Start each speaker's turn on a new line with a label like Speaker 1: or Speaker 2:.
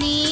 Speaker 1: me